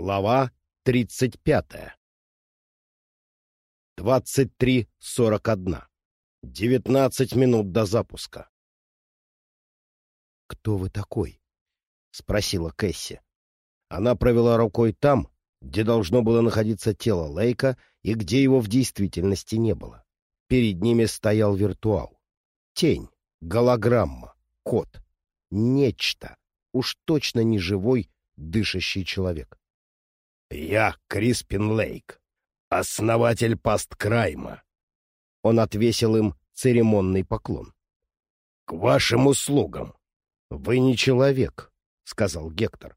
Глава 35. 23.41. 19 минут до запуска. «Кто вы такой?» — спросила Кэсси. Она провела рукой там, где должно было находиться тело Лейка и где его в действительности не было. Перед ними стоял виртуал. Тень, голограмма, кот. Нечто. Уж точно не живой, дышащий человек. «Я Криспин Лейк, основатель Пасткрайма». Он отвесил им церемонный поклон. «К вашим услугам. Вы не человек», — сказал Гектор.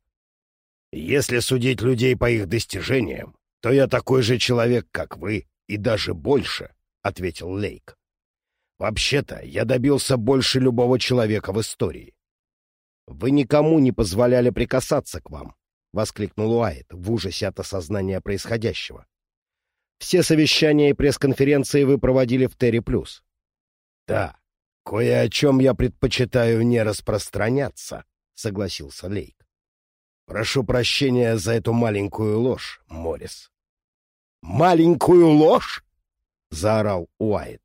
«Если судить людей по их достижениям, то я такой же человек, как вы, и даже больше», — ответил Лейк. «Вообще-то я добился больше любого человека в истории». «Вы никому не позволяли прикасаться к вам», — воскликнул Уайт в ужасе от осознания происходящего. «Все совещания и пресс-конференции вы проводили в Терри Плюс». «Да, кое о чем я предпочитаю не распространяться», — согласился Лейк. «Прошу прощения за эту маленькую ложь, Моррис». «Маленькую ложь?» — заорал Уайт.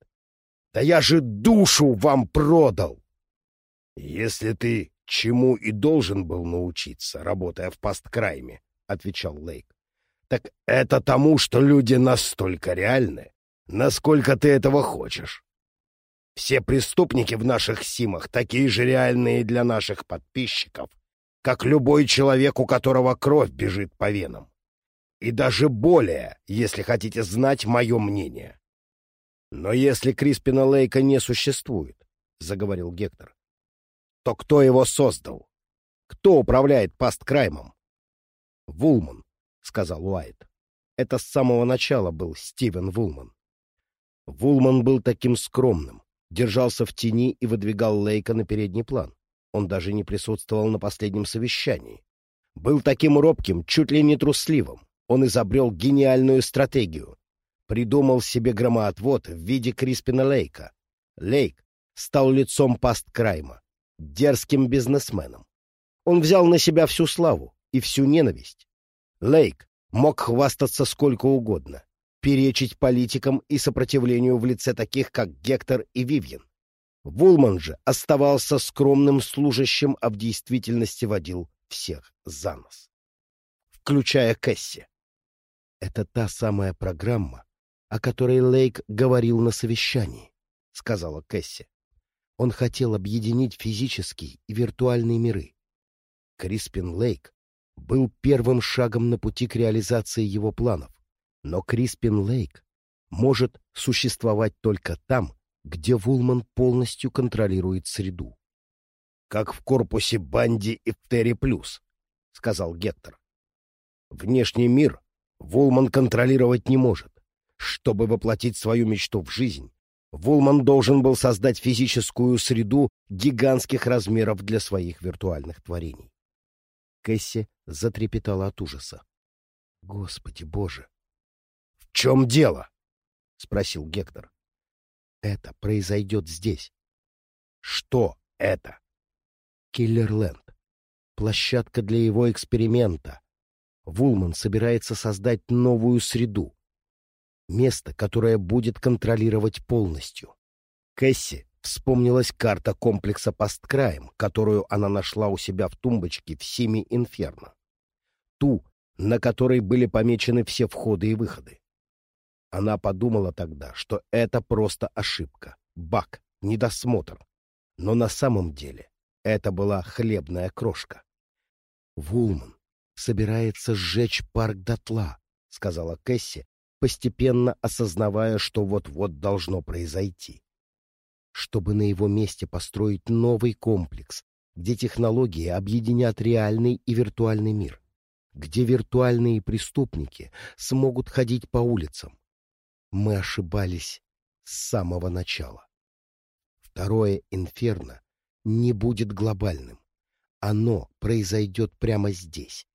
«Да я же душу вам продал!» «Если ты чему и должен был научиться, работая в пасткрайме, — отвечал Лейк. — Так это тому, что люди настолько реальны, насколько ты этого хочешь. Все преступники в наших симах такие же реальные для наших подписчиков, как любой человек, у которого кровь бежит по венам. И даже более, если хотите знать мое мнение. Но если Криспина Лейка не существует, — заговорил Гектор, то кто его создал? Кто управляет пасткраймом? — Вулман, — сказал Уайт. Это с самого начала был Стивен Вулман. Вулман был таким скромным, держался в тени и выдвигал Лейка на передний план. Он даже не присутствовал на последнем совещании. Был таким робким, чуть ли не трусливым. Он изобрел гениальную стратегию. Придумал себе громоотвод в виде Криспина Лейка. Лейк стал лицом пасткрайма дерзким бизнесменом. Он взял на себя всю славу и всю ненависть. Лейк мог хвастаться сколько угодно, перечить политикам и сопротивлению в лице таких, как Гектор и Вивьен. Вулман же оставался скромным служащим, а в действительности водил всех за нос. Включая Кэсси. Это та самая программа, о которой Лейк говорил на совещании, — сказала Кэсси. Он хотел объединить физический и виртуальный миры. Криспин Лейк был первым шагом на пути к реализации его планов. Но Криспин Лейк может существовать только там, где Вулман полностью контролирует среду. «Как в корпусе Банди и в Терри Плюс», — сказал Гектор. «Внешний мир Вулман контролировать не может. Чтобы воплотить свою мечту в жизнь, Вулман должен был создать физическую среду гигантских размеров для своих виртуальных творений. Кэсси затрепетала от ужаса. — Господи боже! — В чем дело? — спросил Гектор. — Это произойдет здесь. — Что это? — Киллерленд. Площадка для его эксперимента. Вулман собирается создать новую среду, Место, которое будет контролировать полностью. Кэсси вспомнилась карта комплекса Посткраем, которую она нашла у себя в тумбочке в Сими Инферно. Ту, на которой были помечены все входы и выходы. Она подумала тогда, что это просто ошибка, баг, недосмотр. Но на самом деле это была хлебная крошка. «Вулман собирается сжечь парк дотла», — сказала Кэсси, постепенно осознавая, что вот-вот должно произойти. Чтобы на его месте построить новый комплекс, где технологии объединят реальный и виртуальный мир, где виртуальные преступники смогут ходить по улицам. Мы ошибались с самого начала. Второе инферно не будет глобальным. Оно произойдет прямо здесь,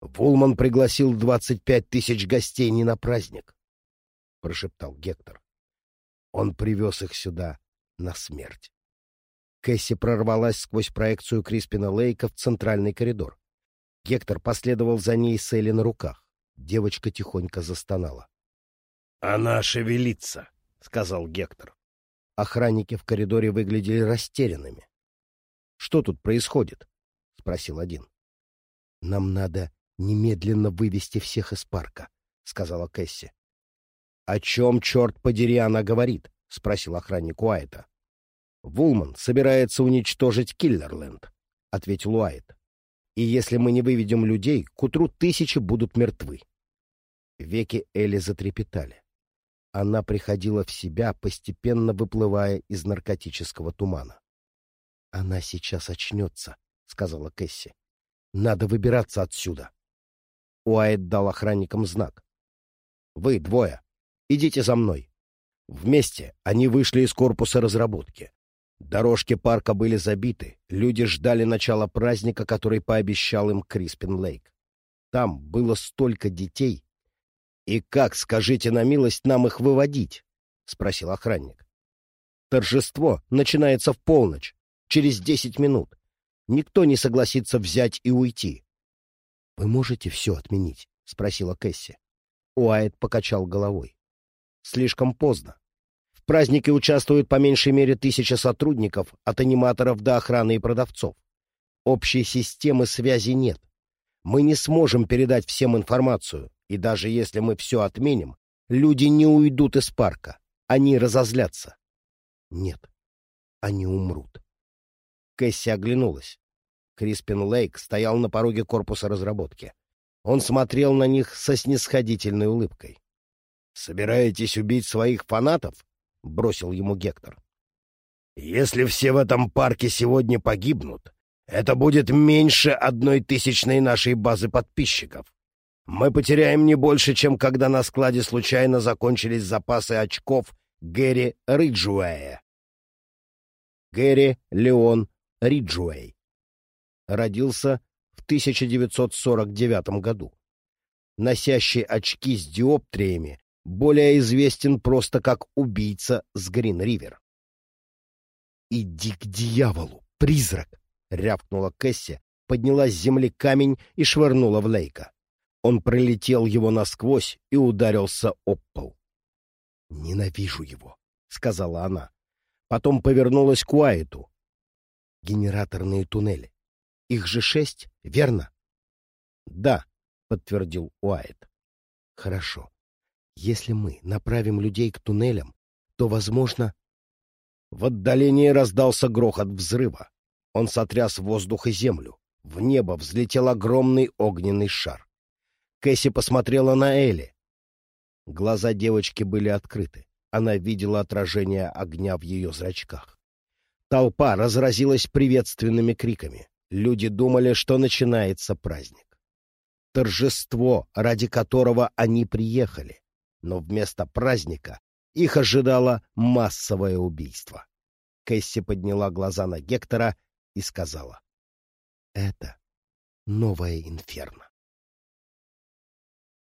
Вулман пригласил двадцать пять тысяч гостей не на праздник, — прошептал Гектор. Он привез их сюда на смерть. Кэсси прорвалась сквозь проекцию Криспина Лейка в центральный коридор. Гектор последовал за ней с Элли на руках. Девочка тихонько застонала. — Она шевелится, — сказал Гектор. Охранники в коридоре выглядели растерянными. — Что тут происходит? — спросил один. — Нам надо немедленно вывести всех из парка, — сказала Кэсси. — О чем, черт подери, она говорит? — спросил охранник Уайта. — Вулман собирается уничтожить Киллерленд, — ответил Уайт. — И если мы не выведем людей, к утру тысячи будут мертвы. Веки Элли затрепетали. Она приходила в себя, постепенно выплывая из наркотического тумана. — Она сейчас очнется, — сказала Кэсси. — Надо выбираться отсюда. Уайт дал охранникам знак. — Вы двое. Идите за мной. Вместе они вышли из корпуса разработки. Дорожки парка были забиты, люди ждали начала праздника, который пообещал им Криспин Лейк. Там было столько детей, «И как, скажите на милость, нам их выводить?» — спросил охранник. «Торжество начинается в полночь, через десять минут. Никто не согласится взять и уйти». «Вы можете все отменить?» — спросила Кэсси. Уайт покачал головой. «Слишком поздно. В празднике участвуют по меньшей мере тысяча сотрудников, от аниматоров до охраны и продавцов. Общей системы связи нет. Мы не сможем передать всем информацию, и даже если мы все отменим, люди не уйдут из парка. Они разозлятся. Нет, они умрут. Кэсси оглянулась. Криспин Лейк стоял на пороге корпуса разработки. Он смотрел на них со снисходительной улыбкой. «Собираетесь убить своих фанатов?» — бросил ему Гектор. «Если все в этом парке сегодня погибнут, это будет меньше одной тысячной нашей базы подписчиков. Мы потеряем не больше, чем когда на складе случайно закончились запасы очков Гэри Риджуэя. Гэри Леон Риджуэй. Родился в 1949 году. Носящий очки с диоптриями, более известен просто как убийца с Грин-Ривер. «Иди к дьяволу, призрак!» — рявкнула Кэсси, подняла с земли камень и швырнула в Лейка. Он пролетел его насквозь и ударился об пол. «Ненавижу его», — сказала она. Потом повернулась к Уайту. «Генераторные туннели. Их же шесть, верно?» «Да», — подтвердил Уайт. «Хорошо. Если мы направим людей к туннелям, то, возможно...» В отдалении раздался грохот взрыва. Он сотряс воздух и землю. В небо взлетел огромный огненный шар. Кэсси посмотрела на Элли. Глаза девочки были открыты. Она видела отражение огня в ее зрачках. Толпа разразилась приветственными криками. Люди думали, что начинается праздник. Торжество, ради которого они приехали. Но вместо праздника их ожидало массовое убийство. Кэсси подняла глаза на Гектора и сказала. — Это новое инферно.